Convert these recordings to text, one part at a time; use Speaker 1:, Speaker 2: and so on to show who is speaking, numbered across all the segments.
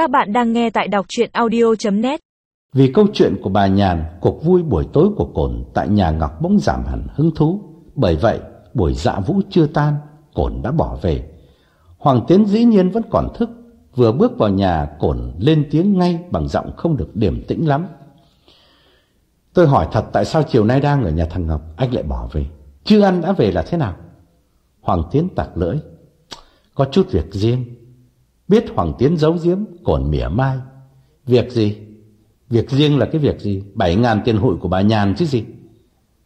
Speaker 1: Các bạn đang nghe tại đọc chuyện audio.net
Speaker 2: Vì câu chuyện của bà Nhàn, cuộc vui buổi tối của Cổn tại nhà Ngọc bỗng giảm hẳn hứng thú. Bởi vậy, buổi dạ vũ chưa tan, Cổn đã bỏ về. Hoàng Tiến dĩ nhiên vẫn còn thức, vừa bước vào nhà Cổn lên tiếng ngay bằng giọng không được điềm tĩnh lắm. Tôi hỏi thật tại sao chiều nay đang ở nhà thằng Ngọc, anh lại bỏ về. Chưa ăn đã về là thế nào? Hoàng Tiến tặc lưỡi. Có chút việc riêng. Biết Hoàng Tiến giấu giếm, Còn mỉa mai. Việc gì? Việc riêng là cái việc gì? Bảy ngàn tiền hụi của bà Nhàn chứ gì?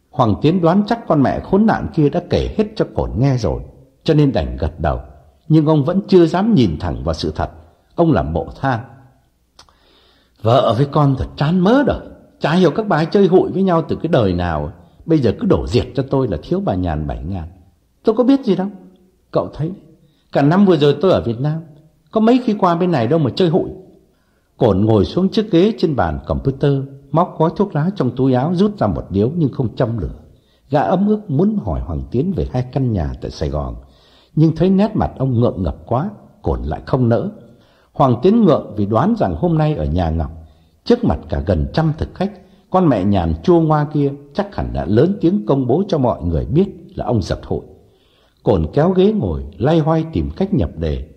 Speaker 2: Hoàng Tiến đoán chắc con mẹ khốn nạn kia đã kể hết cho Cổn nghe rồi, cho nên đành gật đầu. Nhưng ông vẫn chưa dám nhìn thẳng vào sự thật. Ông làm bộ than. Vợ với con thật chán mớ đời. Chả hiểu các bà chơi hụi với nhau từ cái đời nào. Bây giờ cứ đổ diệt cho tôi là thiếu bà Nhàn bảy ngàn. Tôi có biết gì đâu. Cậu thấy, cả năm vừa rồi tôi ở Việt Nam, có mấy khi qua bên này đâu mà chơi hụi. Cổn ngồi xuống chiếc ghế trên bàn computer, móc gói thuốc lá trong túi áo rút ra một điếu nhưng không châm lửa. Gã ấm ức muốn hỏi Hoàng Tiến về hai căn nhà tại Sài Gòn, nhưng thấy nét mặt ông ngượng ngập quá, Cổn lại không nỡ. Hoàng Tiến ngượng vì đoán rằng hôm nay ở nhà Ngọc, trước mặt cả gần trăm thực khách, con mẹ nhàn chua ngoa kia chắc hẳn đã lớn tiếng công bố cho mọi người biết là ông giật hội. Cổn kéo ghế ngồi, lay hoay tìm cách nhập đề.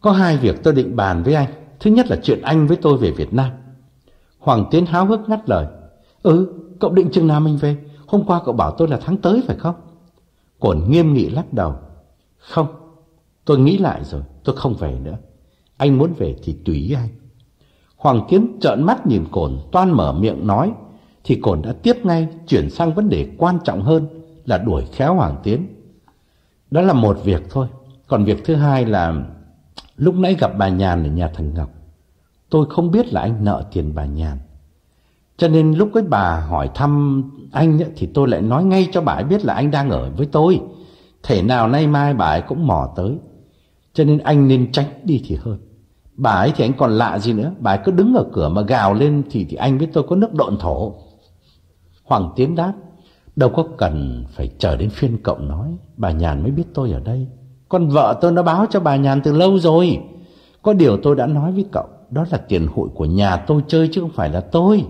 Speaker 2: Có hai việc tôi định bàn với anh. Thứ nhất là chuyện anh với tôi về Việt Nam. Hoàng Tiến háo hức ngắt lời. Ừ, cậu định chừng nào mình về? Hôm qua cậu bảo tôi là tháng tới phải không? Cổn nghiêm nghị lắc đầu. Không, tôi nghĩ lại rồi, tôi không về nữa. Anh muốn về thì tùy anh. Hoàng Tiến trợn mắt nhìn Cổn toan mở miệng nói, thì Cổn đã tiếp ngay chuyển sang vấn đề quan trọng hơn là đuổi khéo Hoàng Tiến. Đó là một việc thôi. Còn việc thứ hai là lúc nãy gặp bà Nhàn ở nhà thằng Ngọc. Tôi không biết là anh nợ tiền bà Nhàn. Cho nên lúc ấy bà hỏi thăm anh thì tôi lại nói ngay cho bà ấy biết là anh đang ở với tôi. Thể nào nay mai bà ấy cũng mò tới. Cho nên anh nên tránh đi thì hơn. Bà ấy thì anh còn lạ gì nữa. Bà ấy cứ đứng ở cửa mà gào lên thì, thì anh biết tôi có nước độn thổ. Hoàng Tiến đáp. Đâu có cần phải chờ đến phiên cậu nói Bà Nhàn mới biết tôi ở đây con vợ tôi đã báo cho bà Nhàn từ lâu rồi. Có điều tôi đã nói với cậu Đó là tiền hụi của nhà tôi chơi chứ không phải là tôi.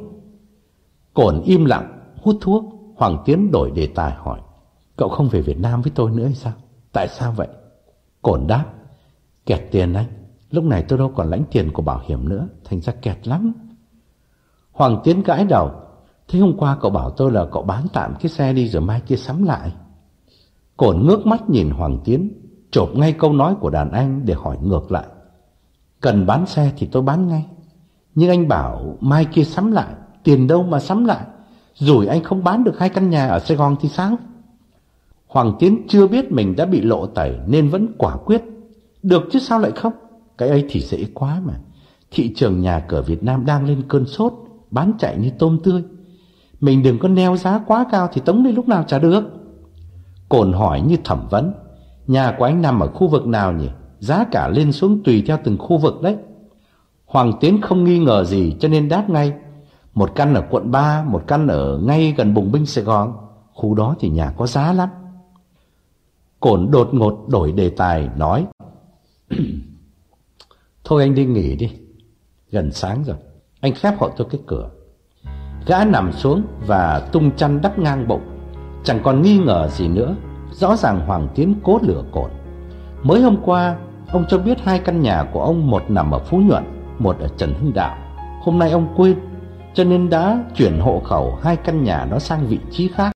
Speaker 2: Cổn im lặng Hút thuốc Hoàng Tiến đổi đề tài hỏi Cậu không về Việt Nam với tôi nữa hay sao? Tại sao vậy? Cổn đáp Kẹt tiền anh Lúc này tôi đâu còn lãnh tiền của bảo hiểm nữa Thành ra kẹt lắm. Hoàng Tiến gãi đầu Thế hôm qua cậu bảo tôi là cậu bán tạm cái xe đi rồi mai kia sắm lại. Cổn ngước mắt nhìn Hoàng Tiến, chộp ngay câu nói của đàn anh để hỏi ngược lại. Cần bán xe thì tôi bán ngay. Nhưng anh bảo mai kia sắm lại, tiền đâu mà sắm lại. Rồi anh không bán được hai căn nhà ở Sài Gòn thì sao? Hoàng Tiến chưa biết mình đã bị lộ tẩy nên vẫn quả quyết. Được chứ sao lại không? Cái ấy thì dễ quá mà. Thị trường nhà cửa Việt Nam đang lên cơn sốt, bán chạy như tôm tươi. Mình đừng có neo giá quá cao thì tống đi lúc nào trả được. Cồn hỏi như thẩm vấn. Nhà của anh nằm ở khu vực nào nhỉ? Giá cả lên xuống tùy theo từng khu vực đấy. Hoàng Tiến không nghi ngờ gì cho nên đáp ngay. Một căn ở quận 3, một căn ở ngay gần Bùng Binh Sài Gòn. Khu đó thì nhà có giá lắm. Cổn đột ngột đổi đề tài nói. Thôi anh đi nghỉ đi. Gần sáng rồi. Anh khép hộ tôi cái cửa. Gã nằm xuống và tung chăn đắp ngang bụng Chẳng còn nghi ngờ gì nữa Rõ ràng Hoàng Tiến cố lửa cột. Mới hôm qua, Ông cho biết hai căn nhà của ông Một nằm ở Phú Nhuận, Một ở Trần Hưng Đạo Hôm nay ông quên, Cho nên đã chuyển hộ khẩu hai căn nhà đó sang vị trí khác